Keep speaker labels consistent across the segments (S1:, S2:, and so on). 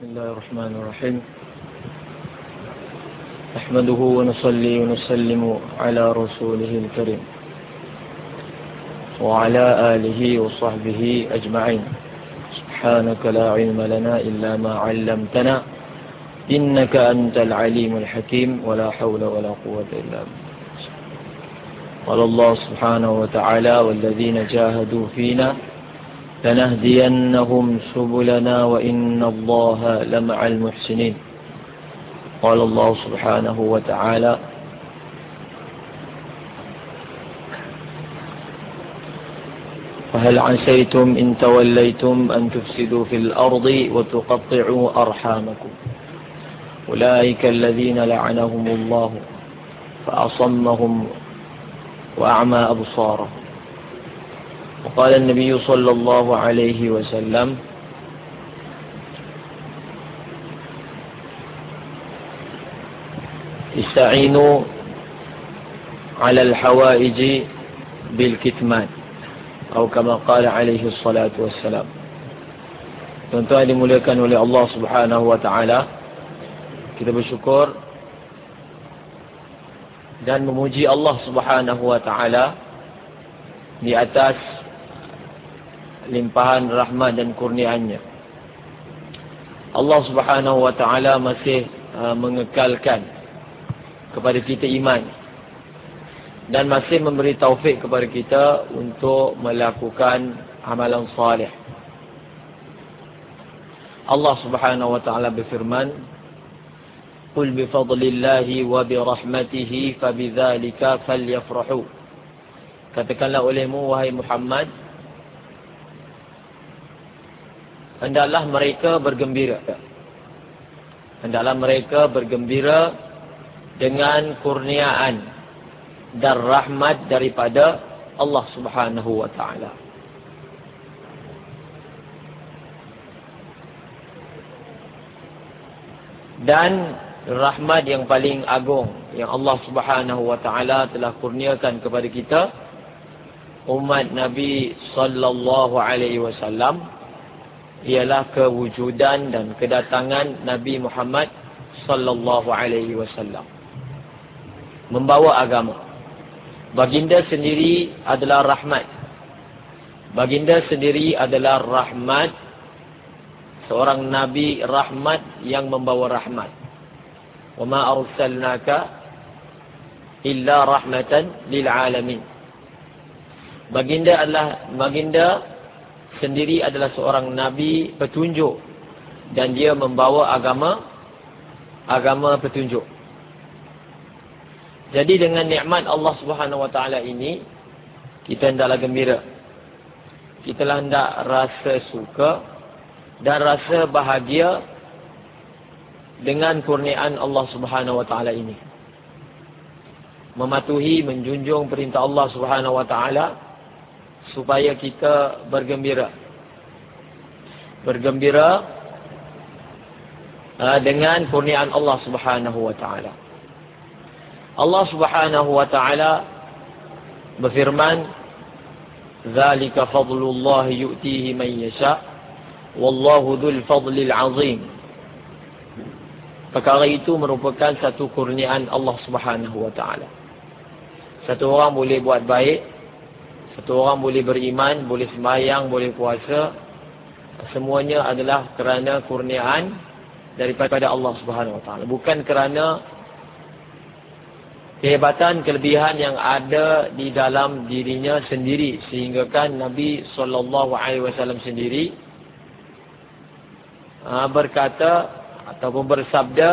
S1: بسم الله الرحمن الرحيم. نحمده ونصلي ونسلم على رسوله الكريم وعلى آله وصحبه أجمعين. سبحانك لا علم لنا إلا ما علمتنا إنك أنت العليم الحكيم ولا حول ولا قوة إلا بالله. قال الله سبحانه وتعالى والذين جاهدوا فينا لنهدينهم سبلنا وإن الله لمع المحسنين. قال الله سبحانه وتعالى فهل عسيتم إن توليتم أن تفسدوا في الأرض وتقطعوا أرحامكم؟ أولئك الذين لعنهم الله فأصمهم وأعمى أبصارهم. وقال النبي صلى الله عليه وسلم استعينوا على الحوائج بالكتمان أو كما قال عليه الصلاة والسلام. تنتهي لملكا الله سبحانه وتعالى كتب الشكر dan memuji Allah Subhanahu wa taala di atas limpahan rahmat dan kurniaannya. Allah Subhanahu wa taala masih uh, mengekalkan kepada kita iman dan masih memberi taufik kepada kita untuk melakukan amalan salih. Allah Subhanahu wa taala berfirman, "Qul bi fadlillahi wa bi rahmatihi fabidzalika falyafrahu." Katakanlah olehmu wahai Muhammad, hendaklah mereka bergembira. Hendaklah mereka bergembira dengan kurniaan dan rahmat daripada Allah Subhanahu wa taala. Dan rahmat yang paling agung yang Allah Subhanahu wa taala telah kurniakan kepada kita umat Nabi sallallahu alaihi wasallam ialah kewujudan dan kedatangan Nabi Muhammad sallallahu alaihi wasallam. Membawa agama. Baginda sendiri adalah rahmat. Baginda sendiri adalah rahmat. Seorang nabi rahmat yang membawa rahmat. Wa ma arsalnaka illa rahmatan lil alamin. Baginda adalah baginda sendiri adalah seorang nabi petunjuk dan dia membawa agama agama petunjuk jadi dengan nikmat Allah Subhanahu Wa Taala ini kita hendaklah gembira. Kita hendak rasa suka dan rasa bahagia dengan kurniaan Allah Subhanahu Wa Taala ini. Mematuhi menjunjung perintah Allah Subhanahu Wa Taala supaya kita bergembira. Bergembira uh, dengan kurniaan Allah Subhanahu Wa Taala. Allah Subhanahu wa taala berfirman zalika fadlullah yu'tihi man yasha wallahu dzul fadlil azim perkara itu merupakan satu kurniaan Allah Subhanahu wa taala satu orang boleh buat baik satu orang boleh beriman boleh sembahyang boleh puasa semuanya adalah kerana kurniaan daripada Allah Subhanahu taala. Bukan kerana kehebatan kelebihan yang ada di dalam dirinya sendiri. Sehingga kan Nabi wasallam sendiri ha, berkata ataupun bersabda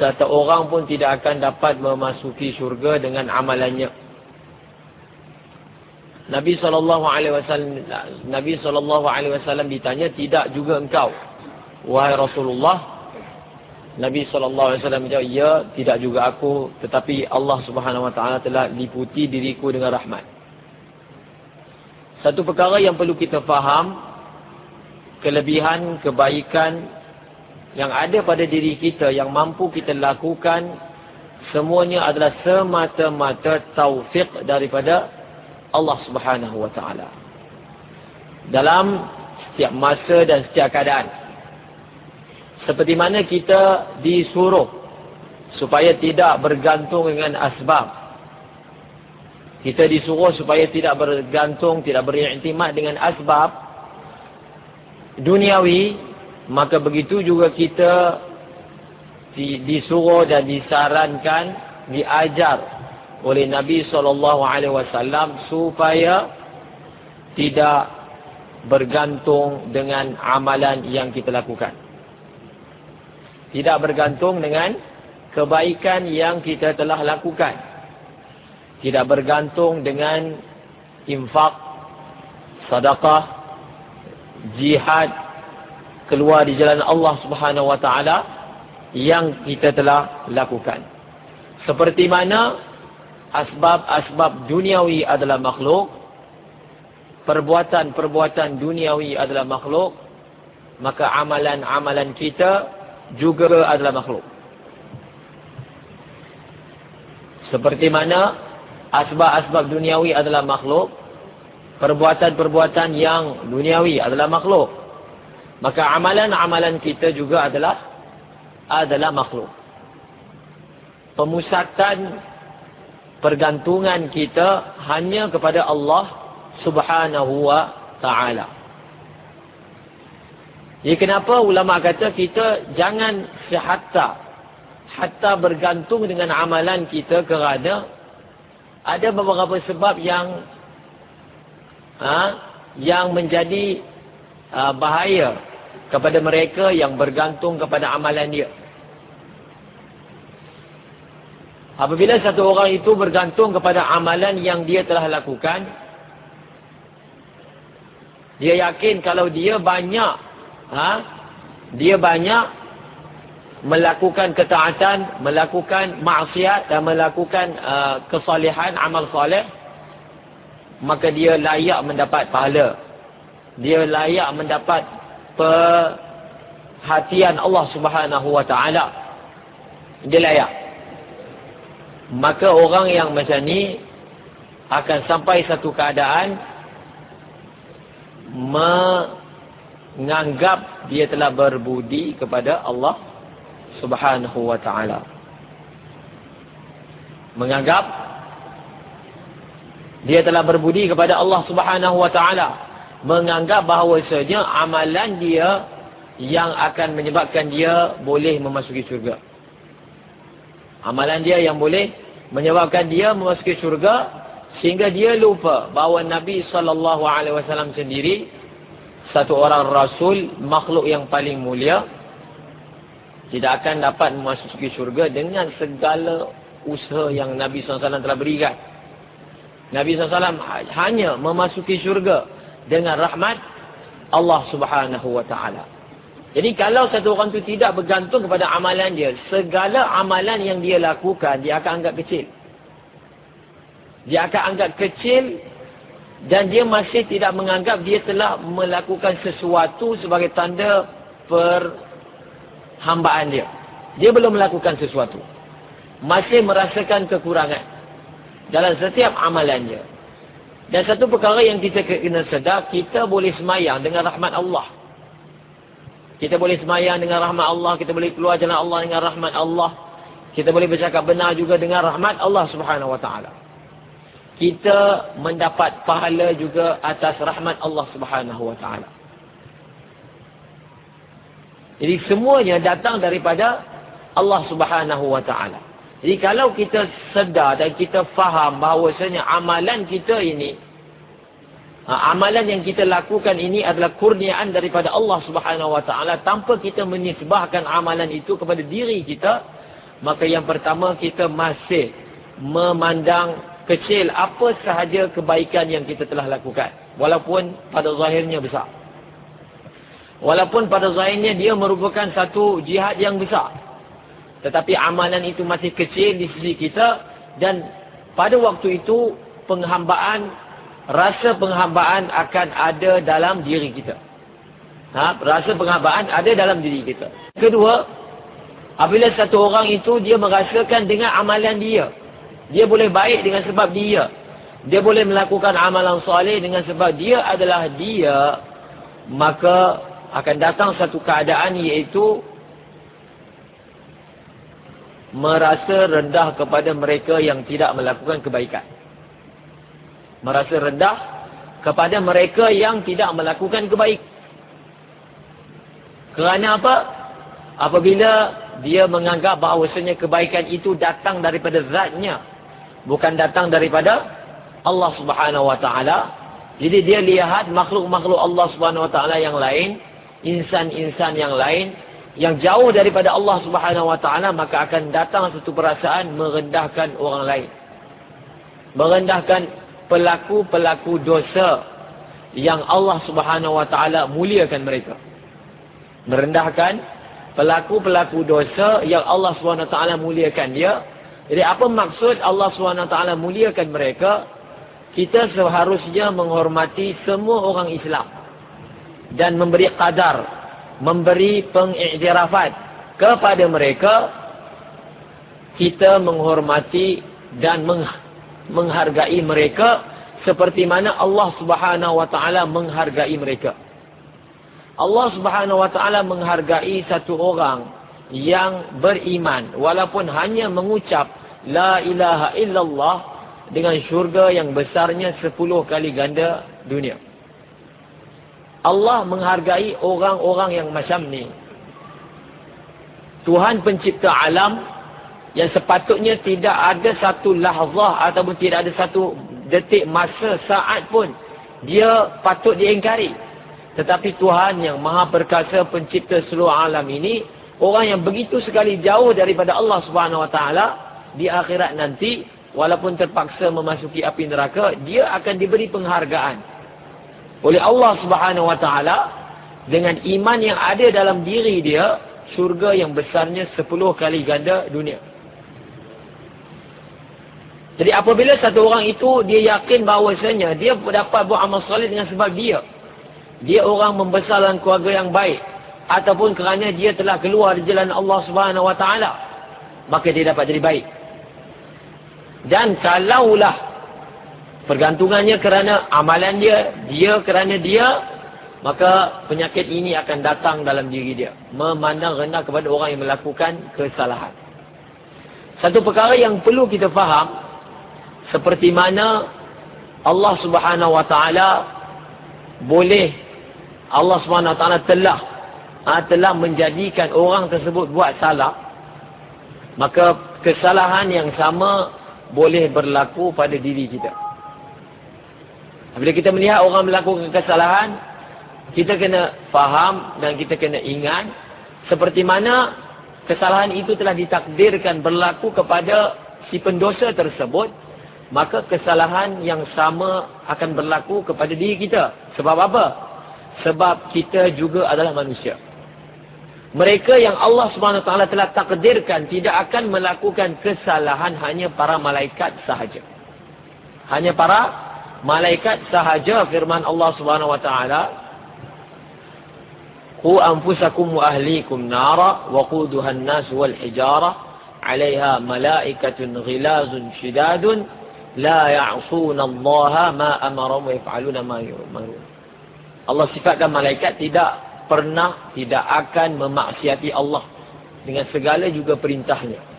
S1: satu orang pun tidak akan dapat memasuki syurga dengan amalannya Nabi wasallam Nabi wasallam ditanya tidak juga engkau wahai Rasulullah Nabi SAW menjawab, ya tidak juga aku tetapi Allah Subhanahu Wa Taala telah liputi diriku dengan rahmat. Satu perkara yang perlu kita faham kelebihan kebaikan yang ada pada diri kita yang mampu kita lakukan semuanya adalah semata-mata taufik daripada Allah Subhanahu Wa Taala. Dalam setiap masa dan setiap keadaan Seperti mana kita disuruh supaya tidak bergantung dengan asbab. Kita disuruh supaya tidak bergantung, tidak beriktimat dengan asbab duniawi, maka begitu juga kita disuruh dan disarankan, diajar oleh Nabi SAW supaya tidak bergantung dengan amalan yang kita lakukan. Tidak bergantung dengan kebaikan yang kita telah lakukan. Tidak bergantung dengan infak, sadaqah, jihad, keluar di jalan Allah Subhanahu Taala yang kita telah lakukan. Seperti mana asbab-asbab duniawi adalah makhluk, perbuatan-perbuatan duniawi adalah makhluk, maka amalan-amalan kita juga adalah makhluk. Seperti mana asbab-asbab duniawi adalah makhluk, perbuatan-perbuatan yang duniawi adalah makhluk. Maka amalan-amalan kita juga adalah adalah makhluk. Pemusatan pergantungan kita hanya kepada Allah Subhanahu wa taala. Jadi kenapa ulama kata kita jangan sehatta hatta bergantung dengan amalan kita kerana ada beberapa sebab yang ha, yang menjadi uh, bahaya kepada mereka yang bergantung kepada amalan dia. Apabila satu orang itu bergantung kepada amalan yang dia telah lakukan, dia yakin kalau dia banyak ha? dia banyak melakukan ketaatan, melakukan maksiat dan melakukan uh, kesalehan, amal soleh, maka dia layak mendapat pahala. Dia layak mendapat perhatian Allah Subhanahu Wa Taala. Dia layak. Maka orang yang macam ni akan sampai satu keadaan menganggap dia telah berbudi kepada Allah Subhanahu wa taala. Menganggap dia telah berbudi kepada Allah Subhanahu wa taala, menganggap bahawasanya amalan dia yang akan menyebabkan dia boleh memasuki syurga. Amalan dia yang boleh menyebabkan dia memasuki syurga sehingga dia lupa bahawa Nabi sallallahu alaihi wasallam sendiri satu orang rasul makhluk yang paling mulia tidak akan dapat memasuki syurga dengan segala usaha yang Nabi SAW telah berikan. Nabi SAW hanya memasuki syurga dengan rahmat Allah Subhanahu Wa Taala. Jadi kalau satu orang itu tidak bergantung kepada amalan dia, segala amalan yang dia lakukan dia akan anggap kecil. Dia akan anggap kecil dan dia masih tidak menganggap dia telah melakukan sesuatu sebagai tanda perhambaan dia. Dia belum melakukan sesuatu. Masih merasakan kekurangan dalam setiap amalannya. Dan satu perkara yang kita kena sedar, kita boleh semayang dengan rahmat Allah. Kita boleh semayang dengan rahmat Allah, kita boleh keluar jalan Allah dengan rahmat Allah. Kita boleh bercakap benar juga dengan rahmat Allah Subhanahu wa taala kita mendapat pahala juga atas rahmat Allah Subhanahu wa taala. Jadi semuanya datang daripada Allah Subhanahu wa taala. Jadi kalau kita sedar dan kita faham bahawasanya amalan kita ini amalan yang kita lakukan ini adalah kurniaan daripada Allah Subhanahu wa taala tanpa kita menisbahkan amalan itu kepada diri kita, maka yang pertama kita masih memandang kecil apa sahaja kebaikan yang kita telah lakukan. Walaupun pada zahirnya besar. Walaupun pada zahirnya dia merupakan satu jihad yang besar. Tetapi amalan itu masih kecil di sisi kita. Dan pada waktu itu penghambaan, rasa penghambaan akan ada dalam diri kita. Ha? Rasa penghambaan ada dalam diri kita. Kedua, apabila satu orang itu dia merasakan dengan amalan dia. Dia boleh baik dengan sebab dia. Dia boleh melakukan amalan soleh dengan sebab dia adalah dia. Maka akan datang satu keadaan iaitu merasa rendah kepada mereka yang tidak melakukan kebaikan. Merasa rendah kepada mereka yang tidak melakukan kebaikan. Kerana apa? Apabila dia menganggap bahawasanya kebaikan itu datang daripada zatnya. Bukan datang daripada Allah subhanahu wa ta'ala. Jadi dia lihat makhluk-makhluk Allah subhanahu wa ta'ala yang lain. Insan-insan yang lain yang jauh daripada Allah Subhanahu wa taala maka akan datang satu perasaan merendahkan orang lain. Merendahkan pelaku-pelaku dosa yang Allah Subhanahu wa taala muliakan mereka. Merendahkan pelaku-pelaku dosa yang Allah Subhanahu wa taala muliakan dia. Jadi apa maksud Allah Subhanahu wa taala muliakan mereka? Kita seharusnya menghormati semua orang Islam dan memberi qadar memberi pengiktirafat kepada mereka kita menghormati dan menghargai mereka seperti mana Allah Subhanahu wa taala menghargai mereka. Allah Subhanahu wa taala menghargai satu orang yang beriman walaupun hanya mengucap la ilaha illallah dengan syurga yang besarnya 10 kali ganda dunia. Allah menghargai orang-orang yang macam ni. Tuhan pencipta alam yang sepatutnya tidak ada satu lahzah ataupun tidak ada satu detik masa saat pun dia patut diingkari. Tetapi Tuhan yang maha perkasa pencipta seluruh alam ini orang yang begitu sekali jauh daripada Allah Subhanahu Wa Taala di akhirat nanti walaupun terpaksa memasuki api neraka dia akan diberi penghargaan oleh Allah Subhanahu Wa Taala dengan iman yang ada dalam diri dia syurga yang besarnya 10 kali ganda dunia. Jadi apabila satu orang itu dia yakin bahawasanya dia dapat buat amal soleh dengan sebab dia dia orang membesar dalam keluarga yang baik ataupun kerana dia telah keluar di jalan Allah Subhanahu Wa Taala maka dia dapat jadi baik. Dan kalaulah Pergantungannya kerana amalan dia, dia kerana dia, maka penyakit ini akan datang dalam diri dia. Memandang rendah kepada orang yang melakukan kesalahan. Satu perkara yang perlu kita faham, seperti mana Allah subhanahu wa ta'ala boleh, Allah subhanahu wa ta'ala telah, ha, telah menjadikan orang tersebut buat salah, maka kesalahan yang sama boleh berlaku pada diri kita. Bila kita melihat orang melakukan kesalahan, kita kena faham dan kita kena ingat seperti mana kesalahan itu telah ditakdirkan berlaku kepada si pendosa tersebut, maka kesalahan yang sama akan berlaku kepada diri kita. Sebab apa? Sebab kita juga adalah manusia. Mereka yang Allah SWT telah takdirkan tidak akan melakukan kesalahan hanya para malaikat sahaja. Hanya para malaikat sahaja firman Allah taala Qu anfusakum wa ahlikum nara wa quduha an-nas wal hijara 'alayha malaikatun ghilazun shidadun ya'suna Allah ma amara wa yaf'aluna ma yu'marun Allah sifatkan malaikat tidak pernah tidak akan memaksiati Allah dengan segala juga perintahnya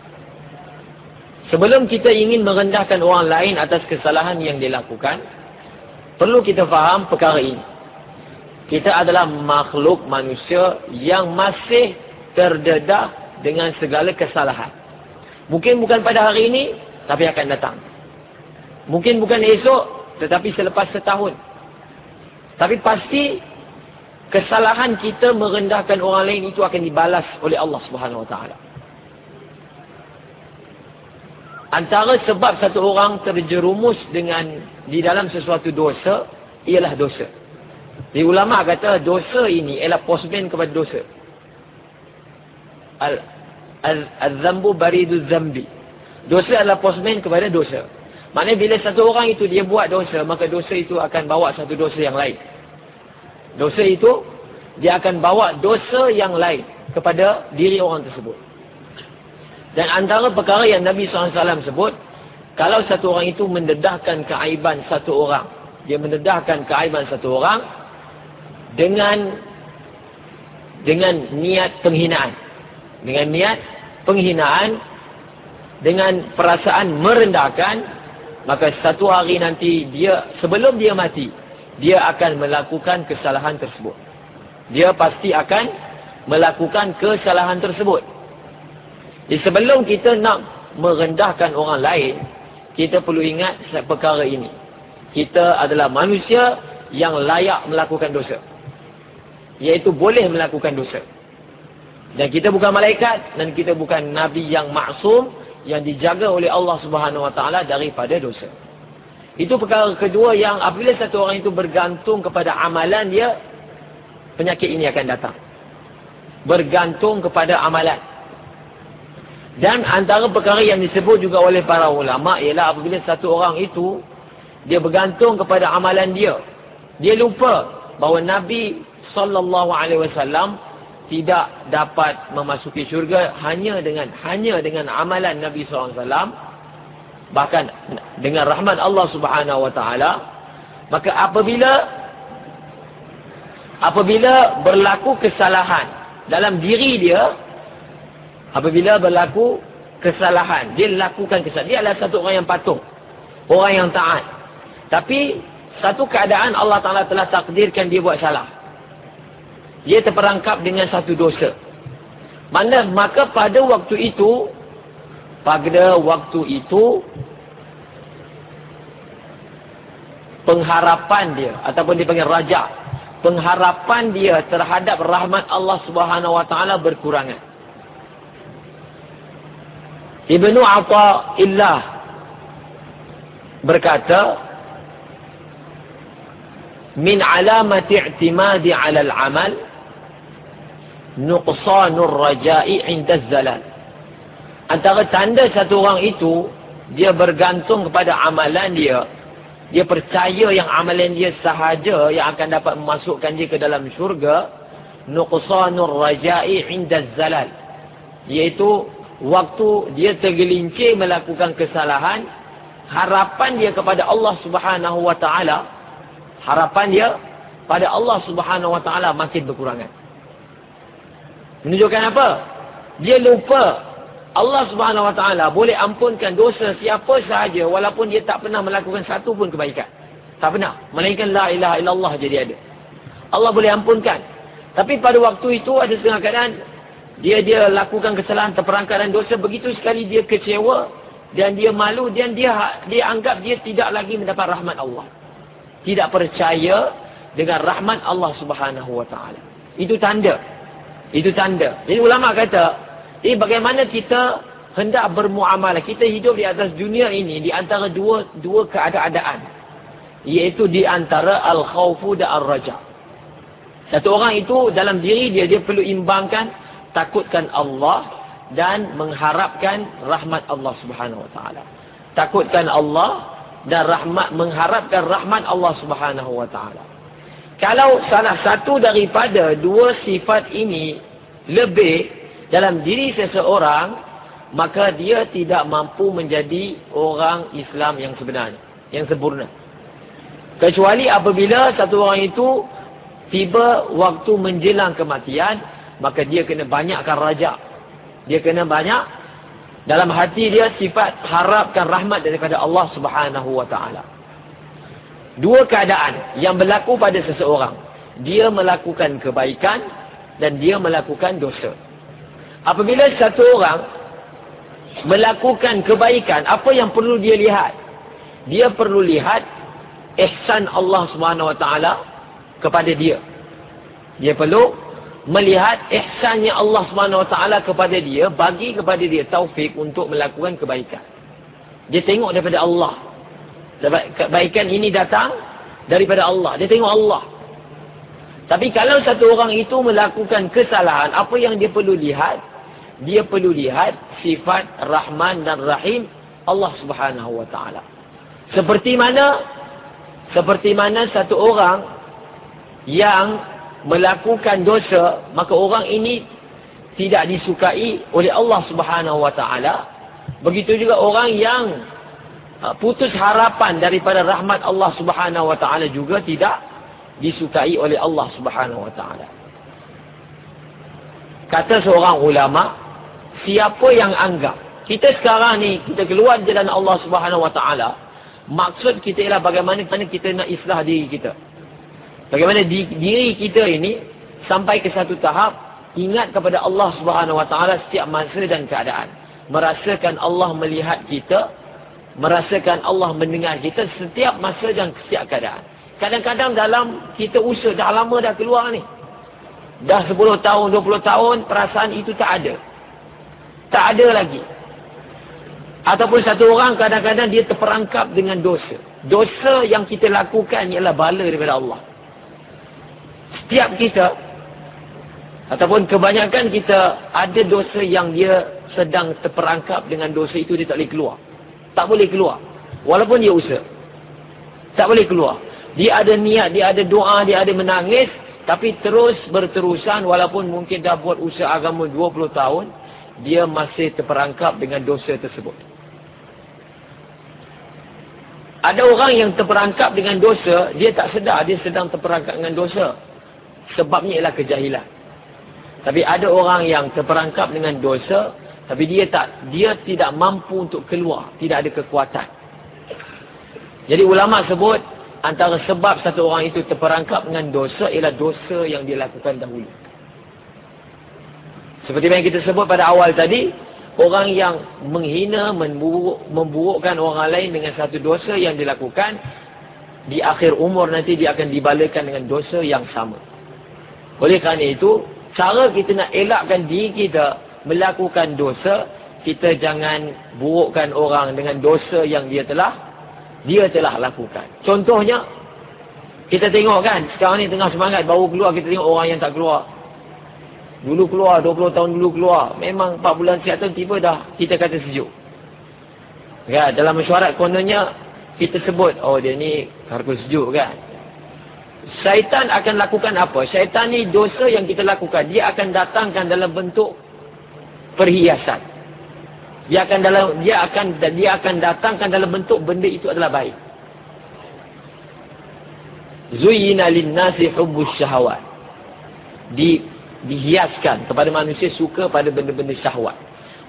S1: Sebelum kita ingin merendahkan orang lain atas kesalahan yang dilakukan, perlu kita faham perkara ini. Kita adalah makhluk manusia yang masih terdedah dengan segala kesalahan. Mungkin bukan pada hari ini, tapi akan datang. Mungkin bukan esok, tetapi selepas setahun. Tapi pasti kesalahan kita merendahkan orang lain itu akan dibalas oleh Allah Subhanahu Wa Taala. Antara sebab satu orang terjerumus dengan di dalam sesuatu dosa ialah dosa. Di ulama kata dosa ini ialah postman kepada dosa. Al al-zambu baridu zambi. Dosa adalah postman kepada dosa. Maknanya bila satu orang itu dia buat dosa, maka dosa itu akan bawa satu dosa yang lain. Dosa itu dia akan bawa dosa yang lain kepada diri orang tersebut. Dan antara perkara yang Nabi SAW sebut, kalau satu orang itu mendedahkan keaiban satu orang, dia mendedahkan keaiban satu orang dengan dengan niat penghinaan. Dengan niat penghinaan, dengan perasaan merendahkan maka satu hari nanti dia sebelum dia mati dia akan melakukan kesalahan tersebut. Dia pasti akan melakukan kesalahan tersebut. Jadi sebelum kita nak merendahkan orang lain kita perlu ingat perkara ini. Kita adalah manusia yang layak melakukan dosa. Iaitu boleh melakukan dosa. Dan kita bukan malaikat dan kita bukan nabi yang maksum yang dijaga oleh Allah Subhanahu Wa Taala daripada dosa. Itu perkara kedua yang apabila satu orang itu bergantung kepada amalan dia penyakit ini akan datang. Bergantung kepada amalan. Dan antara perkara yang disebut juga oleh para ulama ialah apabila satu orang itu dia bergantung kepada amalan dia. Dia lupa bahawa Nabi sallallahu alaihi wasallam tidak dapat memasuki syurga hanya dengan hanya dengan amalan Nabi SAW bahkan dengan rahmat Allah Subhanahu Wa Taala maka apabila apabila berlaku kesalahan dalam diri dia apabila berlaku kesalahan dia lakukan kesalahan. Dia adalah satu orang yang patuh orang yang taat. Tapi satu keadaan Allah Taala telah takdirkan dia buat salah dia terperangkap dengan satu dosa. Mana maka pada waktu itu pada waktu itu pengharapan dia ataupun dipanggil raja pengharapan dia terhadap rahmat Allah Subhanahu wa taala berkurangan. Ibnu Athaillah berkata min alamati i'timadi 'ala al-'amal nuqsanur raja'i inda zalal. Antara tanda satu orang itu, dia bergantung kepada amalan dia. Dia percaya yang amalan dia sahaja yang akan dapat memasukkan dia ke dalam syurga. Nuqsanur raja'i inda zalal. Iaitu, waktu dia tergelincir melakukan kesalahan, harapan dia kepada Allah subhanahu wa ta'ala, harapan dia pada Allah subhanahu wa ta'ala makin berkurangan. Menunjukkan apa? Dia lupa Allah Subhanahu Wa Taala boleh ampunkan dosa siapa sahaja walaupun dia tak pernah melakukan satu pun kebaikan. Tak pernah. Melainkan la ilaha illallah jadi ada. Allah boleh ampunkan. Tapi pada waktu itu ada setengah keadaan dia dia lakukan kesalahan terperangkap dan dosa begitu sekali dia kecewa dan dia malu dan dia dia anggap dia tidak lagi mendapat rahmat Allah. Tidak percaya dengan rahmat Allah Subhanahu Wa Taala. Itu tanda itu tanda. Jadi ulama kata, ini bagaimana kita hendak bermuamalah. Kita hidup di atas dunia ini di antara dua dua keadaan. Iaitu di antara al-khawfu dan al-raja. Satu orang itu dalam diri dia, dia perlu imbangkan takutkan Allah dan mengharapkan rahmat Allah subhanahu wa ta'ala. Takutkan Allah dan rahmat mengharapkan rahmat Allah subhanahu wa ta'ala. Kalau salah satu daripada dua sifat ini lebih dalam diri seseorang, maka dia tidak mampu menjadi orang Islam yang sebenarnya, yang sempurna. Kecuali apabila satu orang itu tiba waktu menjelang kematian, maka dia kena banyakkan raja. Dia kena banyak dalam hati dia sifat harapkan rahmat daripada Allah Subhanahu wa taala dua keadaan yang berlaku pada seseorang. Dia melakukan kebaikan dan dia melakukan dosa. Apabila satu orang melakukan kebaikan, apa yang perlu dia lihat? Dia perlu lihat ihsan Allah SWT kepada dia. Dia perlu melihat ihsannya Allah SWT kepada dia, bagi kepada dia taufik untuk melakukan kebaikan. Dia tengok daripada Allah kebaikan ini datang daripada Allah. Dia tengok Allah. Tapi kalau satu orang itu melakukan kesalahan, apa yang dia perlu lihat? Dia perlu lihat sifat Rahman dan Rahim Allah Subhanahu Wa Taala. Seperti mana? Seperti mana satu orang yang melakukan dosa, maka orang ini tidak disukai oleh Allah Subhanahu Wa Taala. Begitu juga orang yang putus harapan daripada rahmat Allah Subhanahu wa taala juga tidak disukai oleh Allah Subhanahu wa taala. Kata seorang ulama, siapa yang anggap kita sekarang ni, kita keluar jalan Allah Subhanahu Wa Taala. Maksud kita ialah bagaimana kita nak islah diri kita. Bagaimana diri kita ini sampai ke satu tahap ingat kepada Allah Subhanahu Wa Taala setiap masa dan keadaan. Merasakan Allah melihat kita, merasakan Allah mendengar kita setiap masa dan setiap keadaan. Kadang-kadang dalam kita usaha dah lama dah keluar ni. Dah 10 tahun, 20 tahun perasaan itu tak ada. Tak ada lagi. Ataupun satu orang kadang-kadang dia terperangkap dengan dosa. Dosa yang kita lakukan ialah bala daripada Allah. Setiap kita, ataupun kebanyakan kita, ada dosa yang dia sedang terperangkap dengan dosa itu, dia tak boleh keluar. Tak boleh keluar. Walaupun dia usaha. Tak boleh keluar. Dia ada niat, dia ada doa, dia ada menangis. Tapi terus berterusan walaupun mungkin dah buat usaha agama 20 tahun. Dia masih terperangkap dengan dosa tersebut. Ada orang yang terperangkap dengan dosa, dia tak sedar dia sedang terperangkap dengan dosa. Sebabnya ialah kejahilan. Tapi ada orang yang terperangkap dengan dosa, tapi dia tak dia tidak mampu untuk keluar, tidak ada kekuatan. Jadi ulama sebut antara sebab satu orang itu terperangkap dengan dosa ialah dosa yang dia lakukan dahulu. Seperti yang kita sebut pada awal tadi, orang yang menghina, memburuk, memburukkan orang lain dengan satu dosa yang dilakukan, di akhir umur nanti dia akan dibalakan dengan dosa yang sama. Oleh kerana itu, cara kita nak elakkan diri kita melakukan dosa, kita jangan burukkan orang dengan dosa yang dia telah dia telah lakukan. Contohnya, kita tengok kan, sekarang ni tengah semangat, baru keluar kita tengok orang yang tak keluar. Dulu keluar, 20 tahun dulu keluar. Memang 4 bulan tahun tiba dah kita kata sejuk. Ya, dalam mesyuarat kononnya kita sebut, oh dia ni harga sejuk kan. Syaitan akan lakukan apa? Syaitan ni dosa yang kita lakukan. Dia akan datangkan dalam bentuk perhiasan. Dia akan dalam dia akan dia akan datangkan dalam bentuk benda itu adalah baik. Zuyina lin-nasi hubbus syahawat. Di dihiaskan kepada manusia suka pada benda-benda syahwat.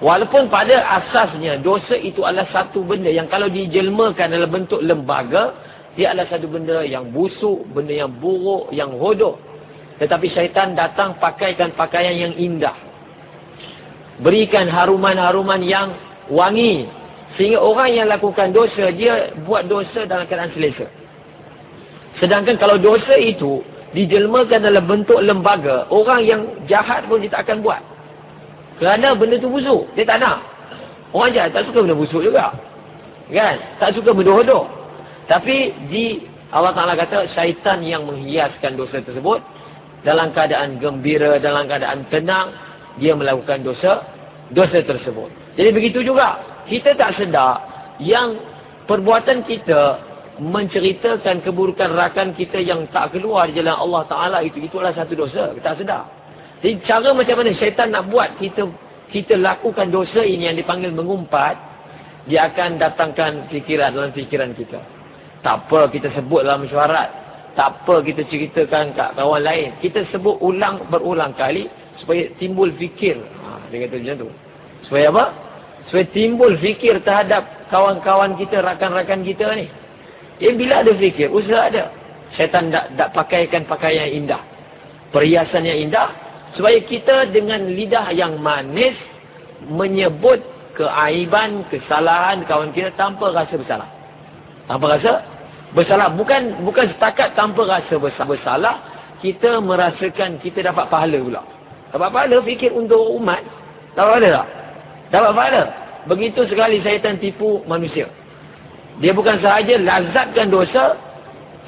S1: Walaupun pada asasnya dosa itu adalah satu benda yang kalau dijelmakan dalam bentuk lembaga, dia adalah satu benda yang busuk, benda yang buruk, yang hodoh. Tetapi syaitan datang pakaikan pakaian yang indah. Berikan haruman-haruman yang wangi. Sehingga orang yang lakukan dosa, dia buat dosa dalam keadaan selesa. Sedangkan kalau dosa itu dijelmakan dalam bentuk lembaga, orang yang jahat pun dia tak akan buat. Kerana benda tu busuk. Dia tak nak. Orang jahat tak suka benda busuk juga. Kan? Tak suka benda hodoh. Tapi di Allah Ta'ala kata syaitan yang menghiaskan dosa tersebut dalam keadaan gembira, dalam keadaan tenang, dia melakukan dosa dosa tersebut. Jadi begitu juga. Kita tak sedar yang perbuatan kita menceritakan keburukan rakan kita yang tak keluar jalan Allah Ta'ala itu, itulah satu dosa. Kita sedar. Jadi cara macam mana syaitan nak buat kita kita lakukan dosa ini yang dipanggil mengumpat, dia akan datangkan fikiran dalam fikiran kita. Tak apa kita sebut dalam mesyuarat. Tak apa kita ceritakan kat kawan lain. Kita sebut ulang berulang kali supaya timbul fikir. Ha, dia kata macam tu. Supaya apa? Supaya timbul fikir terhadap kawan-kawan kita, rakan-rakan kita ni. Ya bila ada fikir, usaha ada. Syaitan tak, tak pakaikan pakaian yang indah. Perhiasan yang indah. Supaya kita dengan lidah yang manis menyebut keaiban, kesalahan kawan kita tanpa rasa bersalah. Tanpa rasa bersalah. Bukan bukan setakat tanpa rasa bersalah. Kita merasakan kita dapat pahala pula. Dapat pahala fikir untuk umat. Dapat pahala tak? Dapat pahala. Begitu sekali syaitan tipu manusia. Dia bukan sahaja lazatkan dosa.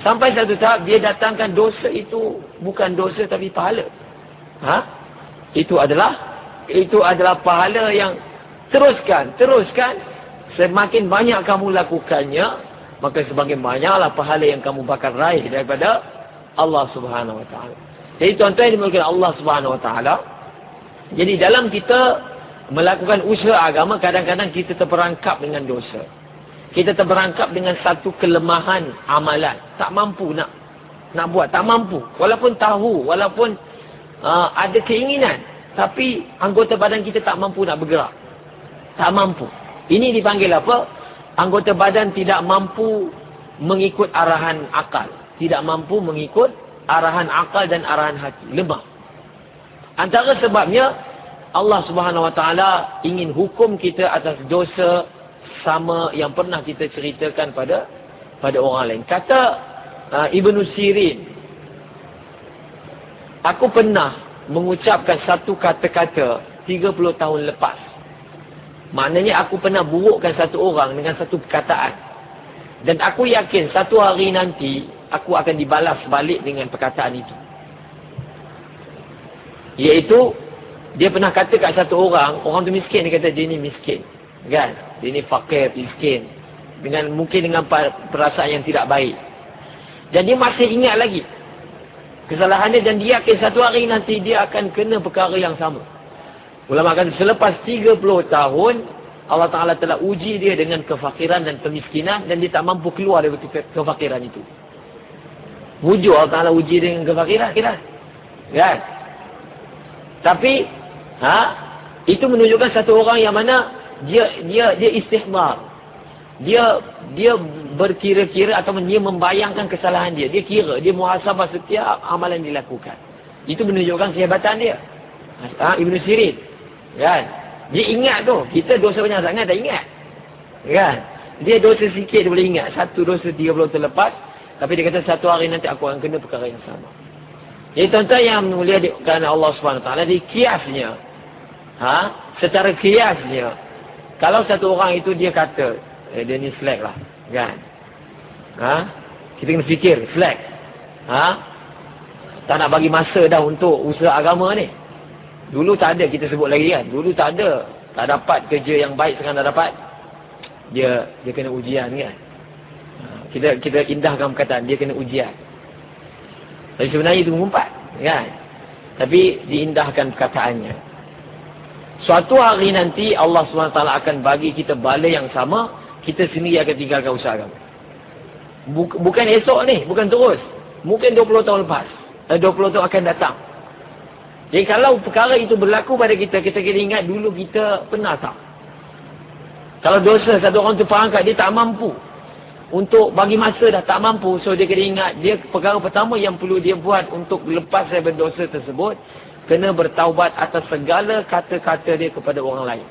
S1: Sampai satu tahap dia datangkan dosa itu bukan dosa tapi pahala. Ha? Itu adalah itu adalah pahala yang teruskan, teruskan. Semakin banyak kamu lakukannya, maka semakin banyaklah pahala yang kamu bakal raih daripada Allah Subhanahu Wa Taala. Jadi tuan-tuan dimulakan Allah Subhanahu Wa Taala. Jadi dalam kita melakukan usaha agama, kadang-kadang kita terperangkap dengan dosa kita terberangkap dengan satu kelemahan amalan. Tak mampu nak nak buat. Tak mampu. Walaupun tahu. Walaupun uh, ada keinginan. Tapi anggota badan kita tak mampu nak bergerak. Tak mampu. Ini dipanggil apa? Anggota badan tidak mampu mengikut arahan akal. Tidak mampu mengikut arahan akal dan arahan hati. Lemah. Antara sebabnya, Allah subhanahu wa ta'ala ingin hukum kita atas dosa sama yang pernah kita ceritakan pada pada orang lain. Kata uh, Ibn Sirin, aku pernah mengucapkan satu kata-kata 30 tahun lepas. Maknanya aku pernah burukkan satu orang dengan satu perkataan. Dan aku yakin satu hari nanti aku akan dibalas balik dengan perkataan itu. Iaitu dia pernah kata kat satu orang, orang tu miskin dia kata dia ni miskin. Kan? Dia ni fakir, miskin. Dengan mungkin dengan perasaan yang tidak baik. Dan dia masih ingat lagi kesalahan dia dan dia yakin satu hari nanti dia akan kena perkara yang sama. Ulama kata selepas 30 tahun Allah Ta'ala telah uji dia dengan kefakiran dan kemiskinan dan dia tak mampu keluar dari kefakiran itu. Wujud Allah Ta'ala uji dengan kefakiran. Kan? Tapi ha, itu menunjukkan satu orang yang mana dia dia dia istihmar. Dia dia berkira-kira atau dia membayangkan kesalahan dia. Dia kira, dia muhasabah setiap amalan dilakukan. Itu menunjukkan kehebatan dia. Ha, Ibn Sirin. Kan? Dia ingat tu. Kita dosa banyak sangat tak ingat. Kan? Dia dosa sikit dia boleh ingat. Satu dosa tiga puluh terlepas. Tapi dia kata satu hari nanti aku akan kena perkara yang sama. Jadi tuan-tuan yang mulia kerana Allah SWT. Di kiasnya. Ha? Secara kiasnya. Kalau satu orang itu dia kata. Eh, dia ni slack lah. Kan? Ha? Kita kena fikir, slack. Ha? Tak nak bagi masa dah untuk usaha agama ni. Dulu tak ada kita sebut lagi kan. Dulu tak ada. Tak dapat kerja yang baik sekarang dah dapat. Dia dia kena ujian kan. Kita kita indahkan perkataan dia kena ujian. Tapi sebenarnya itu mengumpat. Kan? Tapi diindahkan perkataannya. Suatu hari nanti Allah SWT akan bagi kita balai yang sama kita sendiri akan tinggalkan usaha agama. Bukan esok ni, bukan terus. Mungkin 20 tahun lepas. 20 eh, tahun akan datang. Jadi kalau perkara itu berlaku pada kita, kita kena ingat dulu kita pernah tak. Kalau dosa satu orang tu faham dia tak mampu. Untuk bagi masa dah tak mampu. So dia kena ingat, dia perkara pertama yang perlu dia buat untuk lepas daripada dosa tersebut. Kena bertaubat atas segala kata-kata dia kepada orang lain.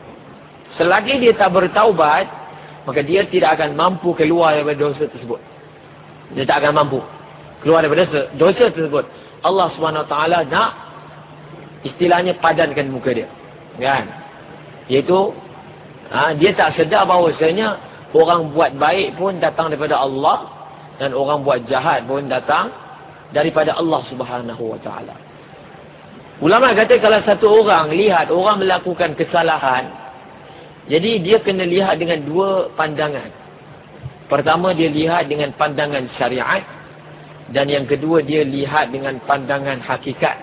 S1: Selagi dia tak bertaubat, maka dia tidak akan mampu keluar daripada dosa tersebut. Dia tak akan mampu keluar daripada dosa, dosa tersebut. Allah SWT nak istilahnya padankan muka dia. Kan? Iaitu, ha, dia tak sedar bahawasanya orang buat baik pun datang daripada Allah dan orang buat jahat pun datang daripada Allah Subhanahu Wa Taala. Ulama kata kalau satu orang lihat orang melakukan kesalahan jadi dia kena lihat dengan dua pandangan. Pertama dia lihat dengan pandangan syariat. Dan yang kedua dia lihat dengan pandangan hakikat.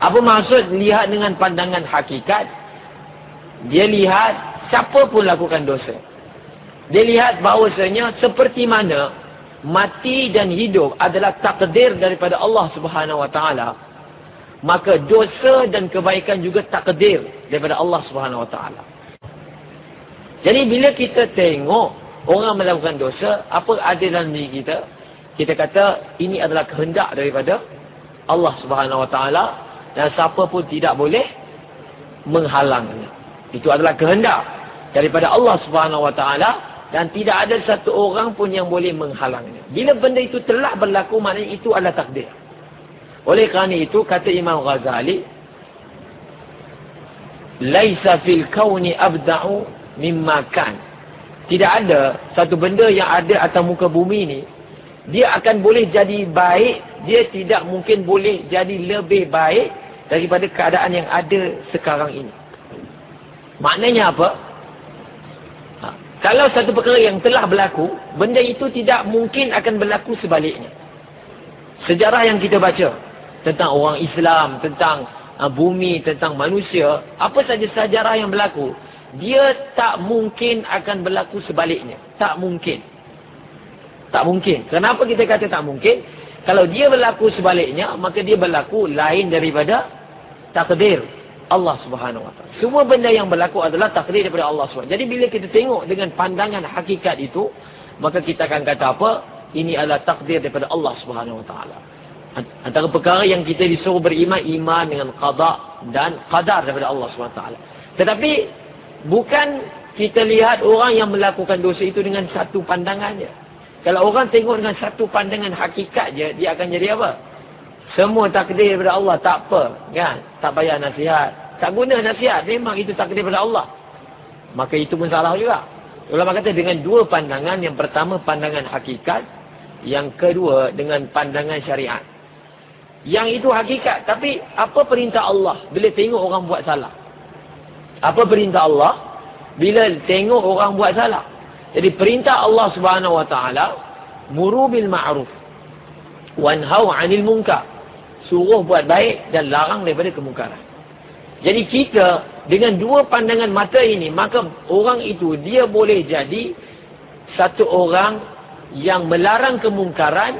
S1: Apa maksud lihat dengan pandangan hakikat? Dia lihat siapa pun lakukan dosa. Dia lihat bahawasanya seperti mana mati dan hidup adalah takdir daripada Allah Subhanahu Wa Taala. Maka dosa dan kebaikan juga takdir daripada Allah Subhanahu Wa Taala. Jadi bila kita tengok orang melakukan dosa, apa ada dalam diri kita? Kita kata ini adalah kehendak daripada Allah Subhanahu Wa Taala dan siapa pun tidak boleh menghalangnya. Itu adalah kehendak daripada Allah Subhanahu Wa Taala dan tidak ada satu orang pun yang boleh menghalangnya. Bila benda itu telah berlaku, maknanya itu adalah takdir. Oleh kerana itu, kata Imam Ghazali, Laisa fil kauni abda'u mimmakan. Tidak ada satu benda yang ada atas muka bumi ni. Dia akan boleh jadi baik. Dia tidak mungkin boleh jadi lebih baik daripada keadaan yang ada sekarang ini. Maknanya apa? Kalau satu perkara yang telah berlaku, benda itu tidak mungkin akan berlaku sebaliknya. Sejarah yang kita baca tentang orang Islam, tentang uh, bumi, tentang manusia, apa saja sejarah yang berlaku, dia tak mungkin akan berlaku sebaliknya. Tak mungkin. Tak mungkin. Kenapa kita kata tak mungkin? Kalau dia berlaku sebaliknya, maka dia berlaku lain daripada takdir. Allah Subhanahu Wa Taala. Semua benda yang berlaku adalah takdir daripada Allah Subhanahu Jadi bila kita tengok dengan pandangan hakikat itu, maka kita akan kata apa? Ini adalah takdir daripada Allah Subhanahu Wa Taala. Antara perkara yang kita disuruh beriman iman dengan qada dan qadar daripada Allah Subhanahu Wa Taala. Tetapi bukan kita lihat orang yang melakukan dosa itu dengan satu pandangannya. Kalau orang tengok dengan satu pandangan hakikat je, dia akan jadi apa? Semua takdir daripada Allah, tak apa. Kan? Tak payah nasihat. Tak guna nasihat, memang itu takdir daripada Allah. Maka itu pun salah juga. Ulama kata dengan dua pandangan, yang pertama pandangan hakikat, yang kedua dengan pandangan syariat. Yang itu hakikat, tapi apa perintah Allah bila tengok orang buat salah? Apa perintah Allah bila tengok orang buat salah? Jadi perintah Allah Subhanahu Wa Taala muru bil ma'ruf wanhau 'anil munkar suruh buat baik dan larang daripada kemungkaran. Jadi kita dengan dua pandangan mata ini, maka orang itu dia boleh jadi satu orang yang melarang kemungkaran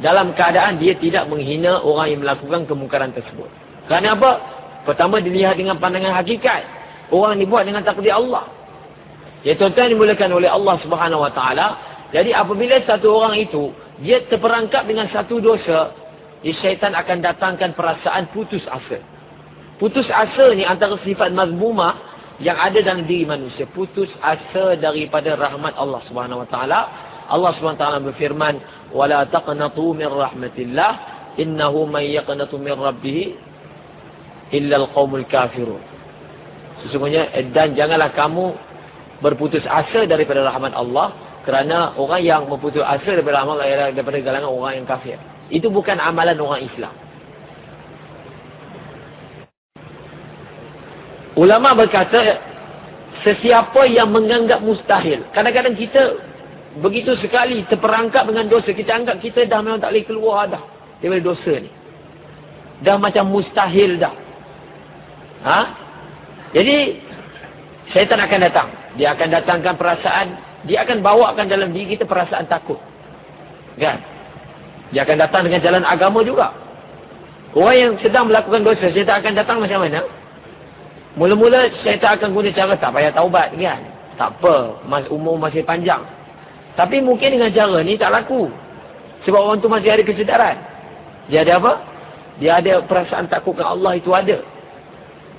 S1: dalam keadaan dia tidak menghina orang yang melakukan kemungkaran tersebut. Kerana apa? Pertama dilihat dengan pandangan hakikat. Orang ini buat dengan takdir Allah. Ya tuan-tuan dimulakan oleh Allah Subhanahu Wa Taala. Jadi apabila satu orang itu dia terperangkap dengan satu dosa, jadi syaitan akan datangkan perasaan putus asa. Putus asa ni antara sifat mazmumah yang ada dalam diri manusia. Putus asa daripada rahmat Allah Subhanahu Wa Taala. Allah Subhanahu Wa Taala berfirman, "Wala taqnatu min rahmatillah, innahu man yaqnatu min rabbih illa al-qaumul kafirun." Sesungguhnya dan janganlah kamu berputus asa daripada rahmat Allah kerana orang yang berputus asa daripada rahmat Allah ialah daripada galangan orang yang kafir. Itu bukan amalan orang Islam. Ulama berkata, sesiapa yang menganggap mustahil. Kadang-kadang kita begitu sekali terperangkap dengan dosa. Kita anggap kita dah memang tak boleh keluar dah. Daripada dosa ni. Dah macam mustahil dah. Ha? Jadi, syaitan akan datang. Dia akan datangkan perasaan. Dia akan bawakan dalam diri kita perasaan takut. Kan? Dia akan datang dengan jalan agama juga. Orang yang sedang melakukan dosa, syaitan akan datang macam mana? Mula-mula syaitan akan guna cara tak payah taubat kan? Tak apa, umur masih panjang. Tapi mungkin dengan cara ni tak laku. Sebab orang tu masih ada kesedaran. Dia ada apa? Dia ada perasaan takutkan Allah itu ada.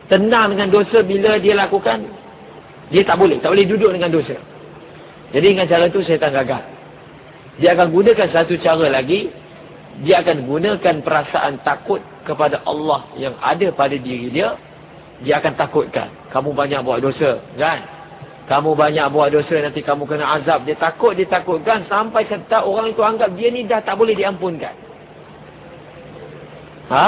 S1: Tenang dengan dosa bila dia lakukan, dia tak boleh. Tak boleh duduk dengan dosa. Jadi dengan cara tu syaitan gagal. Dia akan gunakan satu cara lagi dia akan gunakan perasaan takut kepada Allah yang ada pada diri dia. Dia akan takutkan kamu banyak buat dosa kan? Kamu banyak buat dosa nanti kamu kena azab. Dia takut dia takutkan sampai serta orang itu anggap dia ni dah tak boleh diampunkan. Ha?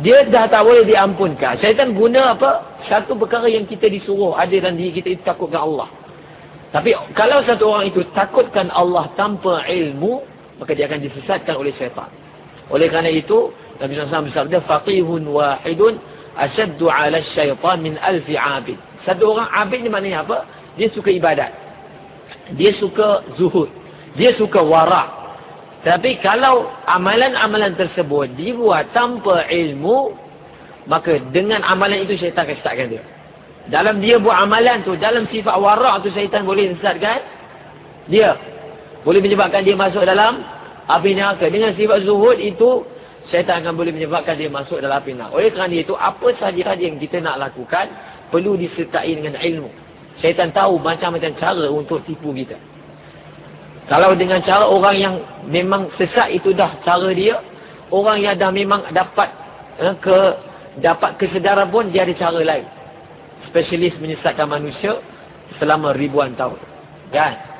S1: Dia dah tak boleh diampunkan. Syaitan guna apa? Satu perkara yang kita disuruh ada dalam diri kita itu takutkan Allah. Tapi kalau satu orang itu takutkan Allah tanpa ilmu maka dia akan disesatkan oleh syaitan. Oleh kerana itu, Nabi SAW bersabda, Faqihun wahidun asyaddu ala syaitan min alfi abid. Satu orang abid ni maknanya apa? Dia suka ibadat. Dia suka zuhud. Dia suka warak. Tapi kalau amalan-amalan tersebut dibuat tanpa ilmu, maka dengan amalan itu syaitan akan sesatkan dia. Dalam dia buat amalan tu, dalam sifat warak tu syaitan boleh sesatkan dia boleh menyebabkan dia masuk dalam api neraka. Dengan sifat zuhud itu, syaitan akan boleh menyebabkan dia masuk dalam api neraka. Oleh kerana itu, apa sahaja yang kita nak lakukan, perlu disertai dengan ilmu. Syaitan tahu macam-macam cara untuk tipu kita. Kalau dengan cara orang yang memang sesat itu dah cara dia, orang yang dah memang dapat eh, ke dapat kesedaran pun dia ada cara lain. Spesialis menyesatkan manusia selama ribuan tahun. Kan?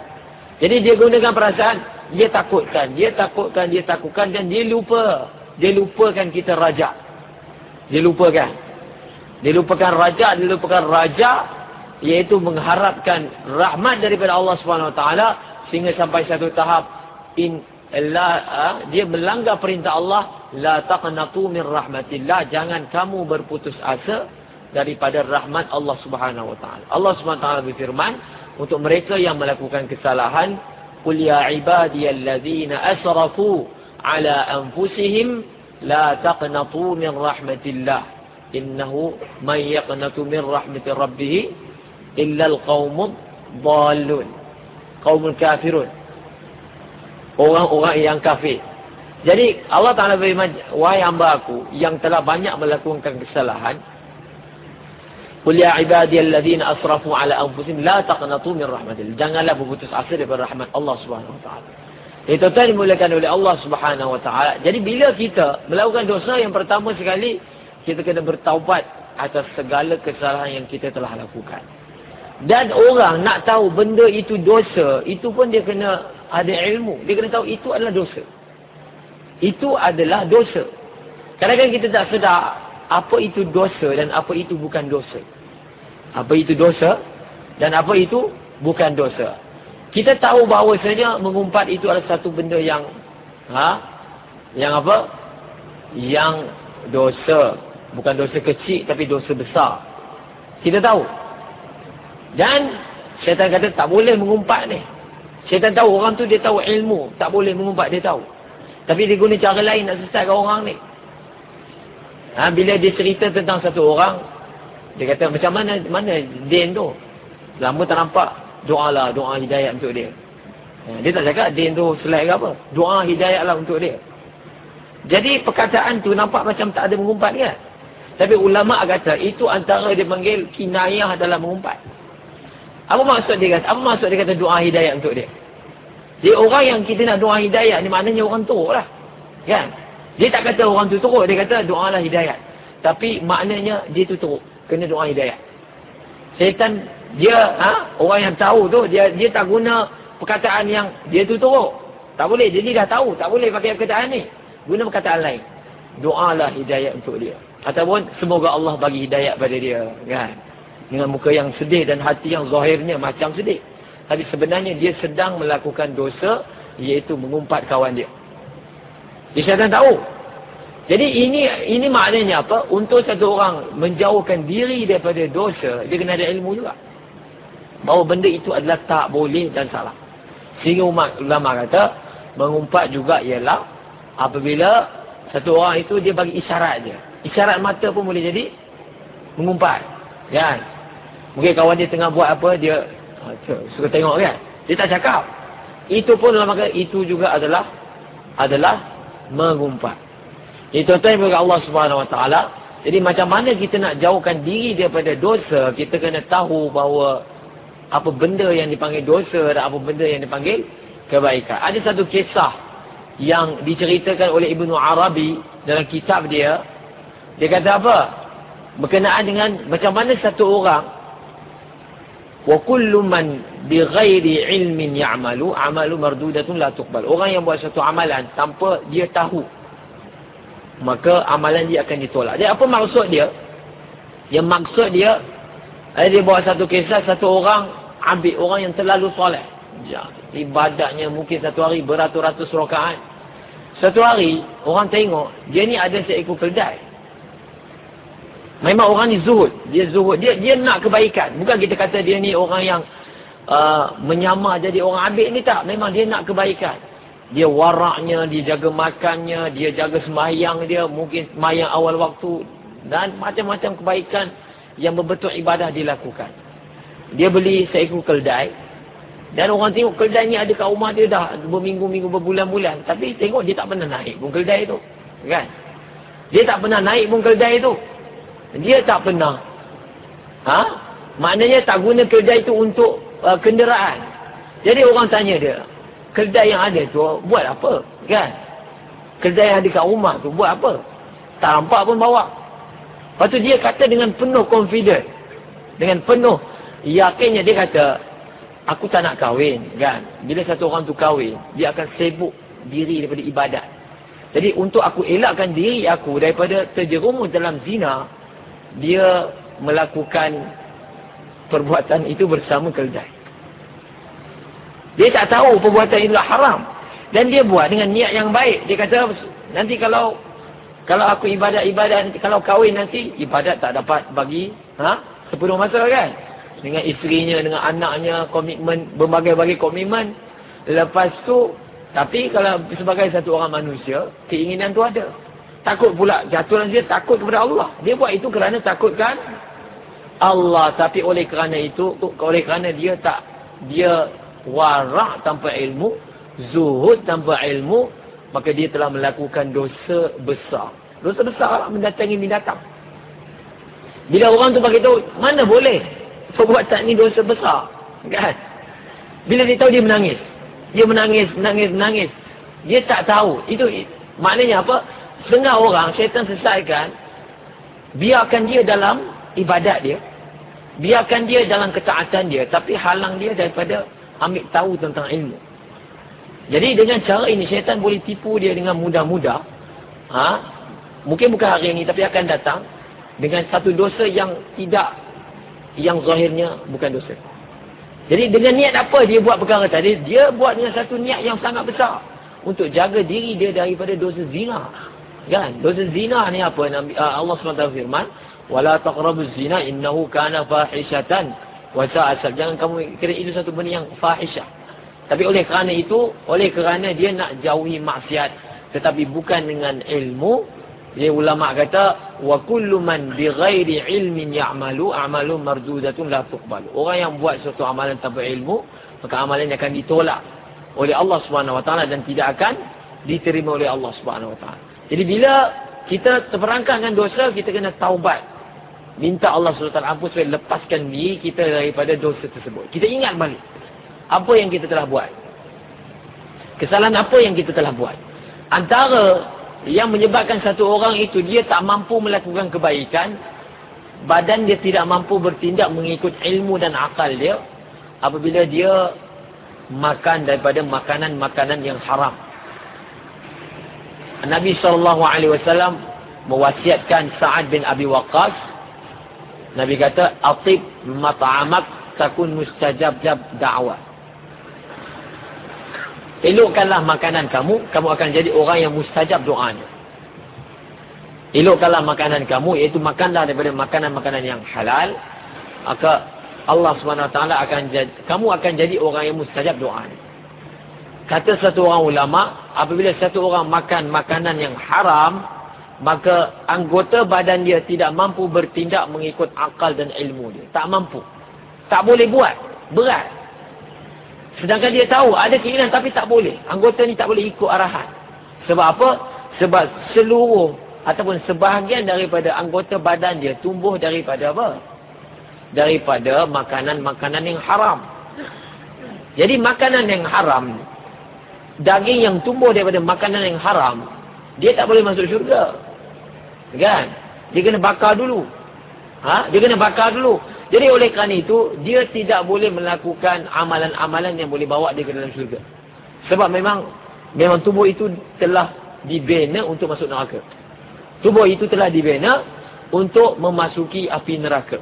S1: Jadi dia gunakan perasaan, dia takutkan, dia takutkan, dia takutkan dan dia lupa. Dia lupakan kita raja. Dia lupakan. Dia lupakan raja, dia lupakan raja iaitu mengharapkan rahmat daripada Allah Subhanahu Wa Taala sehingga sampai satu tahap in la, uh, dia melanggar perintah Allah la taqnatu min rahmatillah jangan kamu berputus asa daripada rahmat Allah Subhanahu Wa Taala. Allah Subhanahu Wa Taala berfirman untuk mereka yang melakukan kesalahan qul ya ibadiyallazina asrafu ala anfusihim la taqnatu min rahmatillah. Innahu may yaqnatu min rahmati rabbih illa alqaumud dhalun qaumul kafirun. Orang-orang yang kafir. Jadi Allah Taala berfirman wahai hamba aku yang telah banyak melakukan kesalahan Qul ya ibadiyalladzina asrafu ala anfusihim la taqnatu min rahmatillah. Janganlah berputus asa daripada rahmat Allah Subhanahu wa taala. Itu tadi dimulakan oleh Allah Subhanahu wa taala. Jadi bila kita melakukan dosa yang pertama sekali kita kena bertaubat atas segala kesalahan yang kita telah lakukan. Dan orang nak tahu benda itu dosa, itu pun dia kena ada ilmu. Dia kena tahu itu adalah dosa. Itu adalah dosa. Kadang-kadang kita tak sedar apa itu dosa dan apa itu bukan dosa. Apa itu dosa dan apa itu bukan dosa. Kita tahu bahawa bahawasanya mengumpat itu adalah satu benda yang ha? Yang apa? Yang dosa. Bukan dosa kecil tapi dosa besar. Kita tahu. Dan syaitan kata tak boleh mengumpat ni. Syaitan tahu orang tu dia tahu ilmu. Tak boleh mengumpat dia tahu. Tapi dia guna cara lain nak sesatkan orang ni. Ha, bila dia cerita tentang satu orang, dia kata macam mana mana Din tu? Lama tak nampak. Doa lah, doa hidayat untuk dia. Ha, dia tak cakap Din tu selai ke apa. Doa hidayat lah untuk dia. Jadi perkataan tu nampak macam tak ada mengumpat kan? Tapi ulama kata itu antara dia panggil kinayah dalam mengumpat. Apa maksud dia kata? Apa maksud dia kata doa hidayat untuk dia? Jadi orang yang kita nak doa hidayat ni maknanya orang teruk lah. Kan? Dia tak kata orang tu teruk. Dia kata doa lah hidayat. Tapi maknanya dia tu teruk kena doa hidayah. Syaitan dia ha, orang yang tahu tu dia dia tak guna perkataan yang dia tu teruk. Tak boleh. Jadi dah tahu, tak boleh pakai perkataan ni. Guna perkataan lain. Doalah hidayah untuk dia. Ataupun semoga Allah bagi hidayah pada dia, kan? Dengan muka yang sedih dan hati yang zahirnya macam sedih. Tapi sebenarnya dia sedang melakukan dosa iaitu mengumpat kawan dia. Dia syaitan tahu. Jadi ini ini maknanya apa? Untuk satu orang menjauhkan diri daripada dosa, dia kena ada ilmu juga. Bahawa benda itu adalah tak boleh dan salah. Sehingga umat ulama kata, mengumpat juga ialah apabila satu orang itu dia bagi isyarat dia. Isyarat mata pun boleh jadi mengumpat. Kan? Mungkin kawan dia tengah buat apa, dia ah, suka tengok kan? Dia tak cakap. Itu pun ulama kata, itu juga adalah adalah mengumpat. Itu tuan kepada Allah Subhanahu Wa Taala. Jadi macam mana kita nak jauhkan diri daripada dosa, kita kena tahu bahawa apa benda yang dipanggil dosa dan apa benda yang dipanggil kebaikan. Ada satu kisah yang diceritakan oleh Ibnu Arabi dalam kitab dia. Dia kata apa? Berkenaan dengan macam mana satu orang wa kullu man bighairi ilmin ya'malu amalu mardudatun la tuqbal. Orang yang buat satu amalan tanpa dia tahu maka amalan dia akan ditolak. Jadi apa maksud dia? Yang maksud dia, ada dia bawa satu kisah, satu orang ambil orang yang terlalu soleh. Ya, ibadatnya mungkin satu hari beratus-ratus rakaat. Satu hari, orang tengok, dia ni ada seekor keldai. Memang orang ni zuhud. Dia zuhud. Dia dia nak kebaikan. Bukan kita kata dia ni orang yang uh, menyamar jadi orang ambil ni tak. Memang dia nak kebaikan dia waraknya, dia jaga makannya, dia jaga semayang dia, mungkin semayang awal waktu dan macam-macam kebaikan yang berbetul ibadah dilakukan. Dia beli seekor keldai dan orang tengok keldai ni ada kat rumah dia dah berminggu-minggu, berbulan-bulan. Tapi tengok dia tak pernah naik pun keldai tu. Kan? Dia tak pernah naik pun keldai tu. Dia tak pernah. Ha? Maknanya tak guna keldai tu untuk uh, kenderaan. Jadi orang tanya dia, kedai yang ada tu buat apa kan kedai yang ada kat rumah tu buat apa tak nampak pun bawa lepas tu dia kata dengan penuh confident dengan penuh yakinnya dia kata aku tak nak kahwin kan bila satu orang tu kahwin dia akan sibuk diri daripada ibadat jadi untuk aku elakkan diri aku daripada terjerumus dalam zina dia melakukan perbuatan itu bersama kedai dia tak tahu perbuatan itu haram. Dan dia buat dengan niat yang baik. Dia kata, nanti kalau kalau aku ibadat-ibadat, kalau kahwin nanti, ibadat tak dapat bagi ha? sepenuh masa kan? Dengan isterinya, dengan anaknya, komitmen, berbagai-bagai komitmen. Lepas tu, tapi kalau sebagai satu orang manusia, keinginan tu ada. Takut pula jatuh dia takut kepada Allah. Dia buat itu kerana takutkan Allah. Tapi oleh kerana itu, oleh kerana dia tak, dia warak tanpa ilmu, zuhud tanpa ilmu, maka dia telah melakukan dosa besar. Dosa besar lah mendatangi binatang. Bila orang tu bagi tahu, mana boleh perbuatan ni dosa besar. Kan? Bila dia tahu dia menangis. Dia menangis, menangis, menangis. Dia tak tahu. Itu maknanya apa? Setengah orang syaitan selesaikan biarkan dia dalam ibadat dia biarkan dia dalam ketaatan dia tapi halang dia daripada ambil tahu tentang ilmu. Jadi dengan cara ini syaitan boleh tipu dia dengan mudah-mudah. Ha? mungkin bukan hari ini tapi akan datang dengan satu dosa yang tidak yang zahirnya bukan dosa. Jadi dengan niat apa dia buat perkara tadi? Dia buat dengan satu niat yang sangat besar. Untuk jaga diri dia daripada dosa zina Kan? Dosa zina ni apa? Nabi, uh, Allah SWT firman, "Wala taqrabuz zina innahu kana fahishatan wa sa'a Jangan kamu kira itu satu benda yang fahisyah. Tapi oleh kerana itu, oleh kerana dia nak jauhi maksiat tetapi bukan dengan ilmu, dia ulama kata, "Wa kullu man bighairi ilmin ya'malu a'malu mardudatun la tuqbalu." Orang yang buat suatu amalan tanpa ilmu, maka amalannya akan ditolak oleh Allah Taala dan tidak akan diterima oleh Allah Taala. Jadi bila kita terperangkap dengan dosa, kita kena taubat. Minta Allah SWT ampun supaya lepaskan diri kita daripada dosa tersebut. Kita ingat balik. Apa yang kita telah buat. Kesalahan apa yang kita telah buat. Antara yang menyebabkan satu orang itu dia tak mampu melakukan kebaikan. Badan dia tidak mampu bertindak mengikut ilmu dan akal dia. Apabila dia makan daripada makanan-makanan yang haram. Nabi SAW mewasiatkan Sa'ad bin Abi Waqqas. Nabi kata, Atib mata'amak takun mustajab jab da'wah. Elokkanlah makanan kamu, kamu akan jadi orang yang mustajab doanya. Elokkanlah makanan kamu, iaitu makanlah daripada makanan-makanan yang halal. Maka Allah SWT akan jadi, kamu akan jadi orang yang mustajab doanya. Kata satu orang ulama, apabila satu orang makan makanan yang haram, maka anggota badan dia tidak mampu bertindak mengikut akal dan ilmu dia. Tak mampu. Tak boleh buat. Berat. Sedangkan dia tahu ada keinginan tapi tak boleh. Anggota ni tak boleh ikut arahan. Sebab apa? Sebab seluruh ataupun sebahagian daripada anggota badan dia tumbuh daripada apa? Daripada makanan-makanan yang haram. Jadi makanan yang haram daging yang tumbuh daripada makanan yang haram, dia tak boleh masuk syurga. Kan? Dia kena bakar dulu. Ha? Dia kena bakar dulu. Jadi oleh kerana itu, dia tidak boleh melakukan amalan-amalan yang boleh bawa dia ke dalam syurga. Sebab memang memang tubuh itu telah dibina untuk masuk neraka. Tubuh itu telah dibina untuk memasuki api neraka.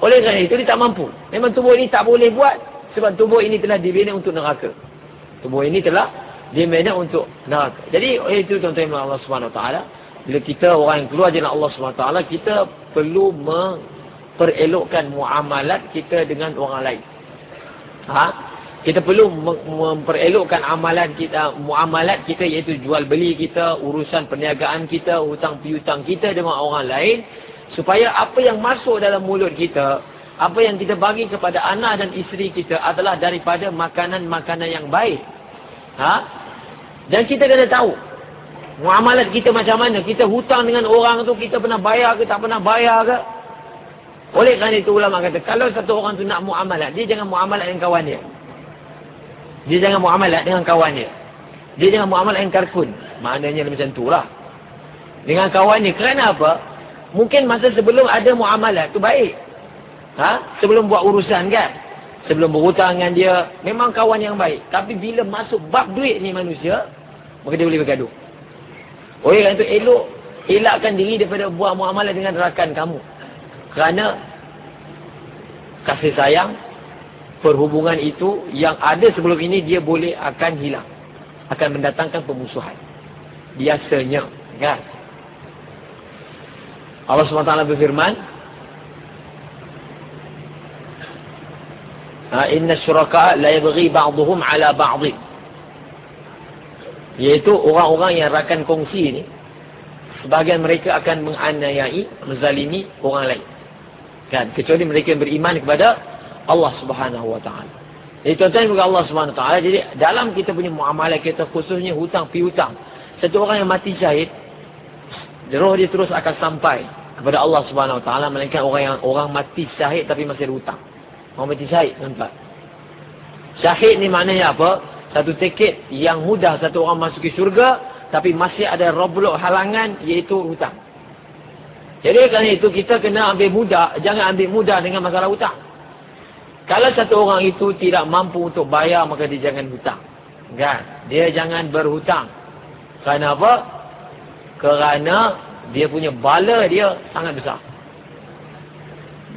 S1: Oleh kerana itu, dia tak mampu. Memang tubuh ini tak boleh buat sebab tubuh ini telah dibina untuk neraka. Tubuh ini telah dimana untuk neraka. Jadi itu tuan-tuan Allah Subhanahu taala bila kita orang yang keluar jalan Allah Subhanahu taala kita perlu memperelokkan muamalat kita dengan orang lain. Ha? Kita perlu memperelokkan amalan kita, muamalat kita iaitu jual beli kita, urusan perniagaan kita, hutang piutang kita dengan orang lain supaya apa yang masuk dalam mulut kita apa yang kita bagi kepada anak dan isteri kita adalah daripada makanan-makanan yang baik. Ha? Dan kita kena tahu. Muamalat kita macam mana. Kita hutang dengan orang tu, kita pernah bayar ke tak pernah bayar ke. Oleh kerana itu ulama kata, kalau satu orang tu nak muamalat, dia jangan muamalat dengan kawan dia. Dia jangan muamalat dengan kawan dia. Dia jangan muamalat dengan karkun. Maknanya macam tu lah. Dengan kawan dia. Kerana apa? Mungkin masa sebelum ada muamalat tu baik. Ha? Sebelum buat urusan kan. Sebelum berhutang dengan dia. Memang kawan yang baik. Tapi bila masuk bab duit ni manusia. Maka dia boleh bergaduh. Oleh kerana itu elok. Elakkan diri daripada buat muamalah dengan rakan kamu. Kerana. Kasih sayang. Perhubungan itu. Yang ada sebelum ini dia boleh akan hilang. Akan mendatangkan pemusuhan. Biasanya. Kan. Allah SWT berfirman. ha, inna syuraka la yabghi ba'dhum ala ba'd iaitu orang-orang yang rakan kongsi ni sebahagian mereka akan menganiayai, menzalimi orang lain. Kan? Kecuali mereka yang beriman kepada Allah Subhanahu Wa Taala. Jadi tuan-tuan juga Allah Subhanahu Wa Taala. Jadi dalam kita punya muamalah kita khususnya hutang pi hutang. Satu orang yang mati syahid, roh dia terus akan sampai kepada Allah Subhanahu Wa Taala melainkan orang yang orang mati syahid tapi masih ada hutang. Orang mati syahid, nampak? Syahid ni maknanya apa? Satu tiket yang mudah satu orang masuk ke syurga tapi masih ada roblok halangan iaitu hutang. Jadi kerana itu kita kena ambil mudah, jangan ambil mudah dengan masalah hutang. Kalau satu orang itu tidak mampu untuk bayar maka dia jangan hutang. Kan? Dia jangan berhutang. Kerana apa? Kerana dia punya bala dia sangat besar.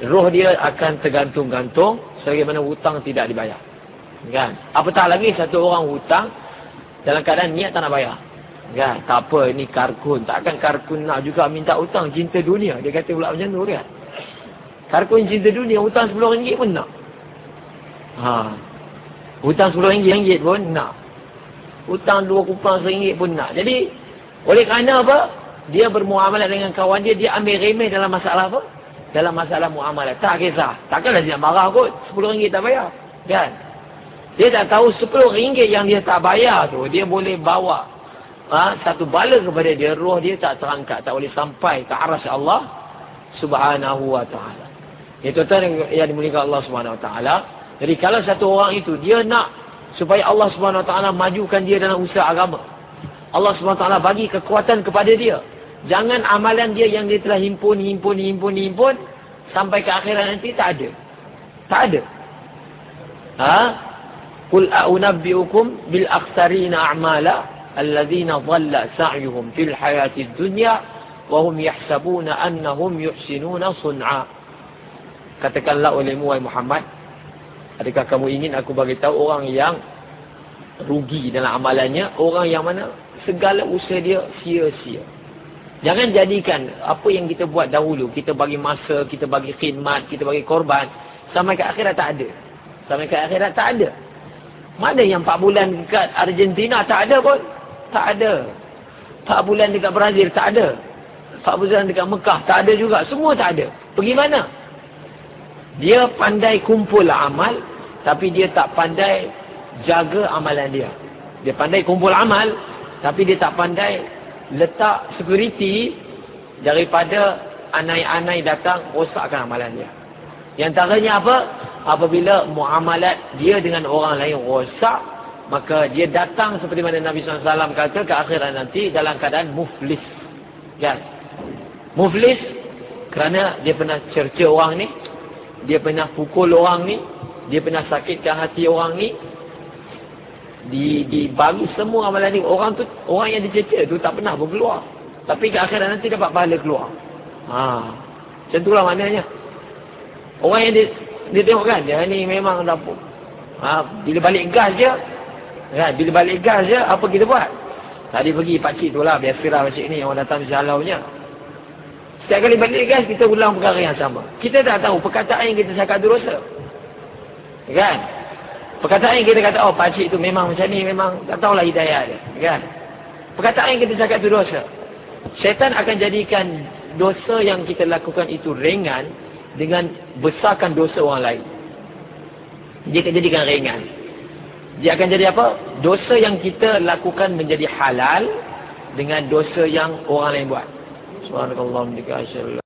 S1: Roh dia akan tergantung-gantung sebagaimana hutang tidak dibayar. Kan? Apatah lagi satu orang hutang dalam keadaan niat tak nak bayar. Kan? Tak apa, ini karkun. Takkan karkun nak juga minta hutang cinta dunia. Dia kata pula macam tu kan. Karkun cinta dunia, hutang RM10 pun nak. Ha. Hutang RM10 pun nak. Hutang dua kupang RM1 pun nak. Jadi, oleh kerana apa? Dia bermuamalah dengan kawan dia, dia ambil remeh dalam masalah apa? Dalam masalah muamalah. Tak kisah. Takkanlah dia marah kot. RM10 tak bayar. Kan? Dia tak tahu RM10 yang dia tak bayar tu, dia boleh bawa ha, satu bala kepada dia, roh dia tak terangkat, tak boleh sampai ke arah Allah subhanahu wa ta'ala. Itu tuan yang dimulakan Allah subhanahu wa ta'ala. Jadi kalau satu orang itu, dia nak supaya Allah subhanahu wa ta'ala majukan dia dalam usaha agama. Allah subhanahu wa ta'ala bagi kekuatan kepada dia. Jangan amalan dia yang dia telah himpun, himpun, himpun, himpun, sampai ke akhirat nanti tak ada. Tak ada. Ha? Qul a'unabbi'ukum bil akhsarina a'mala alladhina dhalla sa'yuhum fil hayatid dunya wa hum yahsabuna annahum yuhsinuna sun'a. Katakanlah olehmu wahai Muhammad, adakah kamu ingin aku bagi tahu orang yang rugi dalam amalannya, orang yang mana segala usaha dia sia-sia. Jangan jadikan apa yang kita buat dahulu, kita bagi masa, kita bagi khidmat, kita bagi korban, sampai ke akhirat tak ada. Sampai ke akhirat tak ada. Mana yang 4 bulan dekat Argentina tak ada pun? Tak ada. 4 bulan dekat Brazil tak ada. 4 bulan dekat Mekah tak ada juga. Semua tak ada. Pergi mana? Dia pandai kumpul amal tapi dia tak pandai jaga amalan dia. Dia pandai kumpul amal tapi dia tak pandai letak security daripada anai-anai datang rosakkan amalan dia. Yang antaranya apa? apabila muamalat dia dengan orang lain rosak maka dia datang seperti mana Nabi SAW kata ke akhirat nanti dalam keadaan muflis kan muflis kerana dia pernah cerca orang ni dia pernah pukul orang ni dia pernah sakitkan hati orang ni di dibagi semua amalan ni orang tu orang yang dicerca tu tak pernah berkeluar tapi ke akhirat nanti dapat pahala keluar. Ha. Macam itulah maknanya. Orang yang dia dia tengok kan dia ni memang dah ha, bila balik gas je kan bila balik gas je apa kita buat? Tadi pergi pak cik tu lah biasa lah pak cik ni orang datang di nya setiap kali balik gas kita ulang perkara yang sama. Kita tak tahu perkataan yang kita cakap tu dosa. Kan perkataan yang kita kata oh pak cik tu memang macam ni memang tak tahulah hidayah dia kan perkataan yang kita cakap tu dosa syaitan akan jadikan dosa yang kita lakukan itu ringan dengan besarkan dosa orang lain. Dia akan jadikan ringan. Dia akan jadi apa? Dosa yang kita lakukan menjadi halal dengan dosa yang orang lain buat. Subhanallah.